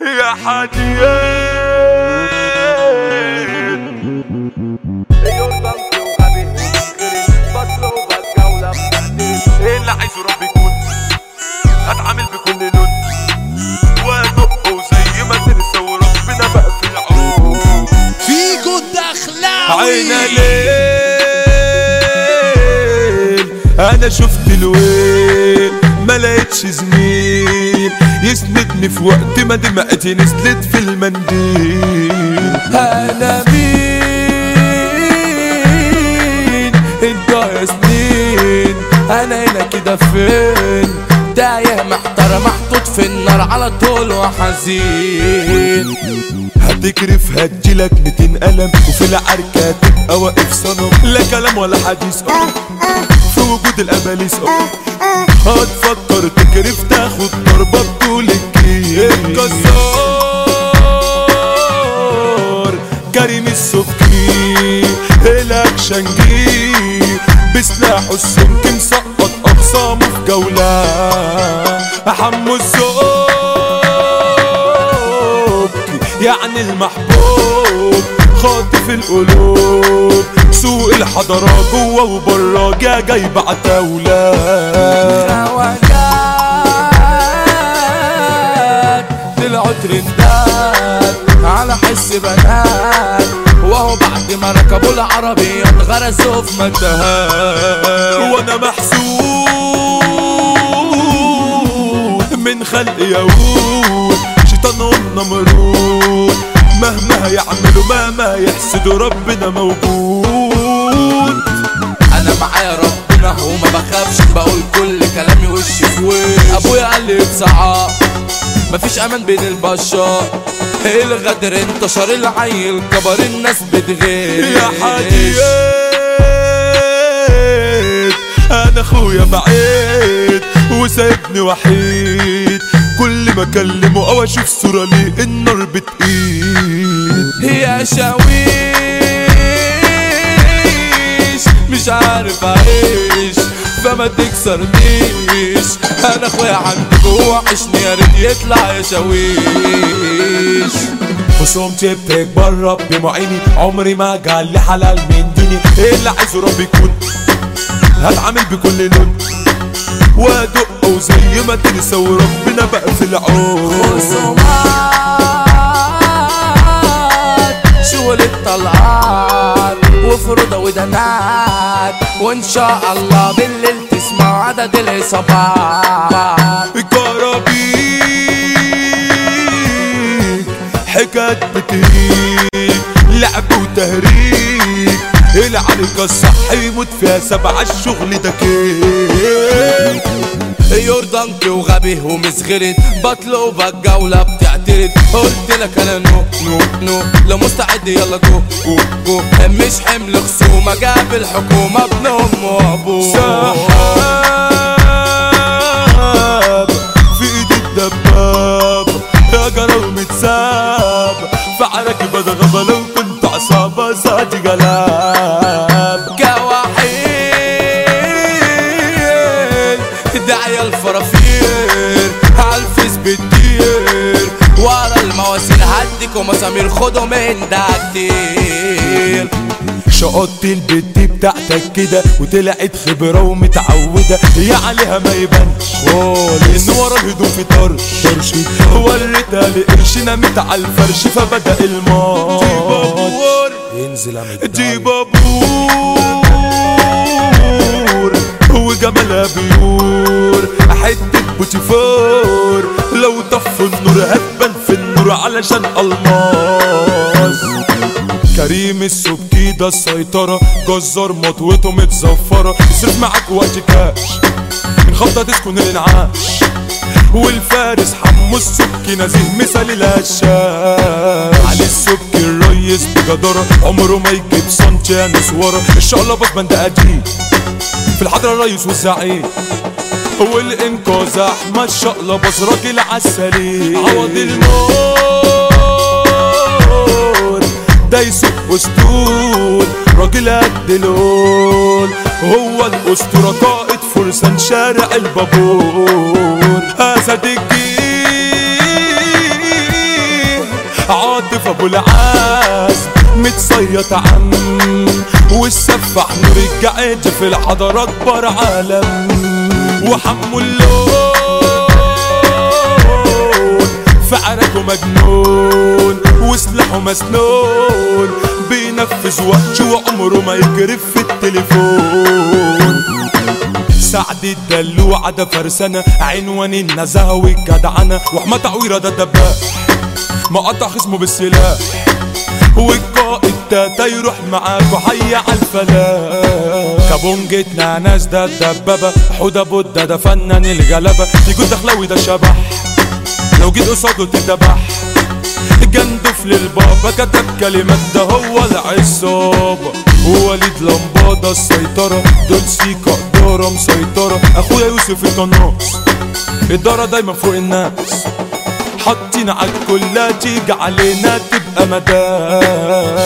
يا حديان اللي عايزه رب يكون هتعامل بكل لون وادقه زي ما تنسى وربنا بقى في العون فيجو الدخلاوي عينا ليل أنا شفت الويل ما لقيتش زميل. يسندني في وقت ما دمعتي نزلت في المنديل أنا مين انت يا سنين أنا هنا كده فين تايه محتار محطوط في النار على طول وحزين هتكرف هتجيلك 200 قلم وفي العركة تبقى واقف صنم لا كلام ولا حديث. في وجود الأباليس أوه. هتفكر تكرف تاخد ضربة الاكشن جي بسلاحه السمك مسقط أقسامه في جولة. حمو السبكي يعني المحبوب خاطف القلوب. سوق الحضارة جوة وبرة جا جايب عتاولة طلعوا ترندات على حس بنات. وهو بعد ما ركبوا العربية اتغرسوا في متاهات وأنا محسود من خلق يهود شيطانهم نمرود مهما يعملوا مهما يحسدوا ربنا موجود. أنا معايا ربنا وما بخافش. بقول كل كلامي وش في وش أبويا قال لي اتسعى مفيش أمان بين البشر. الغدر انتشر العيل كبر الناس بتغير. يا حديد أنا أخويا بعيد وسايبني وحيد. كل ما أكلمه أو أشوف صورة ليه النار بتقيد. يا شاويش فما تكسرنيش. أنا أخويا عندي جوه عشني يا ريت يطلع يا شاويش. خصومتي بتكبر ربي معيني عمري ما قال لي حلال من ديني. إيه اللي عايزه ربي يكون هتعامل بكل لون. وادقه زي ما تنسى وربنا بقى في العون. خصومات شغل الطلعات وفرودة ودنات وإن شاء الله بالليل تسمع عدد الإصابات. الكرابيك حكايات بتهيك لعب وتهريج العركة الصح يموت فيها سبعة الشغل ده كيك يوردانكي وغبي ومسغرد بطلب الجولة بتعترض. قلت لك أنا نو نو نو. لو مستعد يلا جو جو جو. مش حمل خصومة جاب الحكومة ابن ام وابوه مسامير خدوا من كتير شقطت البت بتاعتك كده وطلعت خبرة ومتعودة. هي عليها ما يبانش. خالص. ورا الهدوم في طرش. طرش. وريتها لقرش نامت على الفرش فبدأ الماتش ينزل دي بابور. وجمالها pure. حتة بوتيفور. علشان الماس. كريم السبكي ده السيطرة جزار مطوته متزفرة. يصرف معاك وقت كاش الخبطة تسكن الانعاش. والفارس حمو السبكي نزيه مثال الهشاش علي السبكي الريس بجدارة عمره ما يجيب سنتي يا نسوارة الشقلبة بند قديم في الحضرة الريس والزعيم والانقاذ أحمد شقلباز راجل عسلي عوض الموت ده يسوق أسطول راجل قد لول هو الأسطورة قائد فرسان شارع البابون اسد الجيل أبو العزم متصيط عم والسفاح نور الجعيد في الحضارات بر عالم. وحمو اللون في عرقه مجنون وسلاحه مسنون بينفذ وحش وعمره ما يجري في التليفون سعد الدلوعة ده فرسانة عنوان النزاهة والجدعنة وحمى تعويرة ده دباح مقطع خصمه بالسلاح والقائد تاتا يروح معاك وحي على الفلاح. كابونجتنا ناس ده الدبابة حودة بودة ده فنان الجلبة يجود دخلاوي ده شبح لو جيت قصاده تدبح جندف للبابا كتب كلمات ده هو العصابة ووليد لمبادة السيطرة دول سيكا إدارة مسيطرة أخويا يوسف القناص إدارة دايما فوق الناس. حاطين عالكل تيجي علينا تبقى مداس